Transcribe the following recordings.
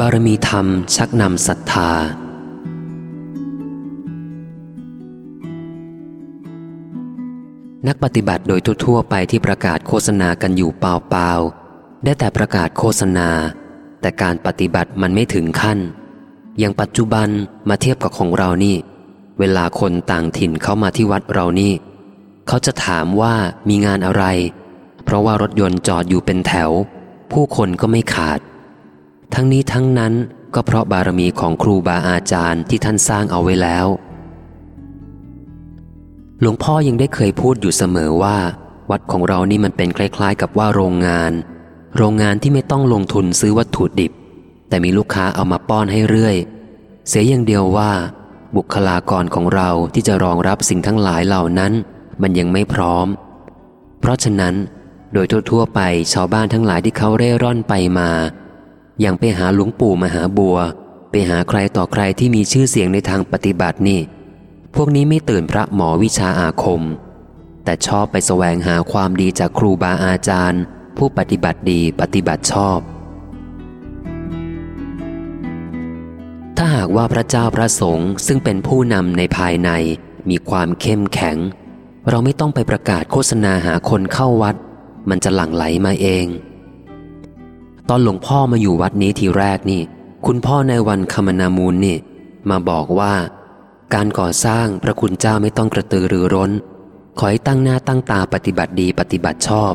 บารมีธรรมชักนำศรัทธา นักปฏิบัติโดยทั่วๆไปที่ประกาศโฆษณากันอยู่เปล่าๆ ได้แต่ประกาศโฆษณา แต่การปฏิบัติมันไม่ถึงขั้น อย่างปัจจุบันมาเทียบกับของเรานี่ เวลาคนต่างถิ่นเข้ามาที่วัดเรานี่ เขาจะถามว่ามีงานอะไร เพราะว่ารถยนต์จอดอยู่เป็นแถว ผู้คนก็ไม่ขาด ทั้งนี้ทั้งนั้นก็เพราะบารมีของครูบาอาจารย์ที่ท่านสร้างเอาไว้แล้ว หลวงพ่อยังได้เคยพูดอยู่เสมอว่า วัดของเรานี่มันเป็นคล้าย ๆ กับว่าโรงงาน โรงงานที่ไม่ต้องลงทุนซื้อวัตถุดิบ แต่มีลูกค้าเอามาป้อนให้เรื่อย เสียอย่างเดียวว่า บุคลากรของเราที่จะรองรับสิ่งทั้งหลายเหล่านั้น มันยังไม่พร้อม เพราะฉะนั้น โดยทั่วๆไปชาวบ้านทั้งหลายที่เขาเร่ร่อนไปมา อย่างไปหาหลวงปู่มหาบัว ไปหาใครต่อใครที่มีชื่อเสียงในทางปฏิบัตินี่ พวกนี้ไม่ตื่นพระหมอวิชาอาคม แต่ชอบไปแสวงหาความดีจากครูบาอาจารย์ ผู้ปฏิบัติดีปฏิบัติชอบ ถ้าหากว่าพระเจ้าพระสงฆ์ซึ่งเป็นผู้นำในภายในมีความเข้มแข็ง เราไม่ต้องไปประกาศโฆษณาหาคนเข้าวัด มันจะหลั่งไหลมาเอง ตอนหลวงพ่อมาอยู่วัดนี้ทีแรกนี่ คุณพ่อในวันคมนามูลนี่ มาบอกว่า การก่อสร้างพระคุณเจ้าไม่ต้องกระตือรือร้น ขอให้ตั้งหน้าตั้งตาปฏิบัติดีปฏิบัติชอบ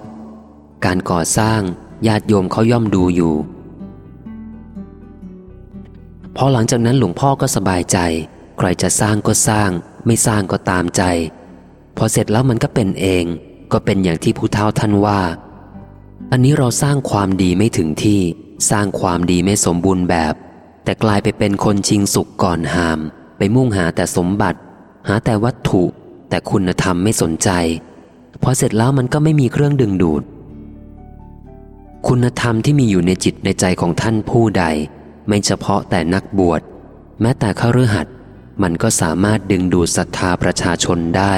การก่อสร้างญาติโยมเขาย่อมดูอยู่พอหลังจากนั้นหลวงพ่อก็สบายใจ ใครจะสร้างก็สร้าง ไม่สร้างก็ตามใจ พอเสร็จแล้วมันก็เป็นเอง ก็เป็นอย่างที่ผู้เฒ่าท่านว่า อันนี้เราสร้างความดีไม่ถึงที่สร้างความดีไม่สมบูรณ์แบบ แต่กลายไปเป็นคนชิงสุขก่อนหาม ไปมุ่งหาแต่สมบัติ หาแต่วัตถุ แต่คุณธรรมไม่สนใจ พอเสร็จแล้วมันก็ไม่มีเครื่องดึงดูด คุณธรรมที่มีอยู่ในจิตในใจของท่านผู้ใด ไม่เฉพาะแต่นักบวช แม้แต่ข้ารือหัดมันก็สามารถดึงดูดศรัทธาประชาชนได้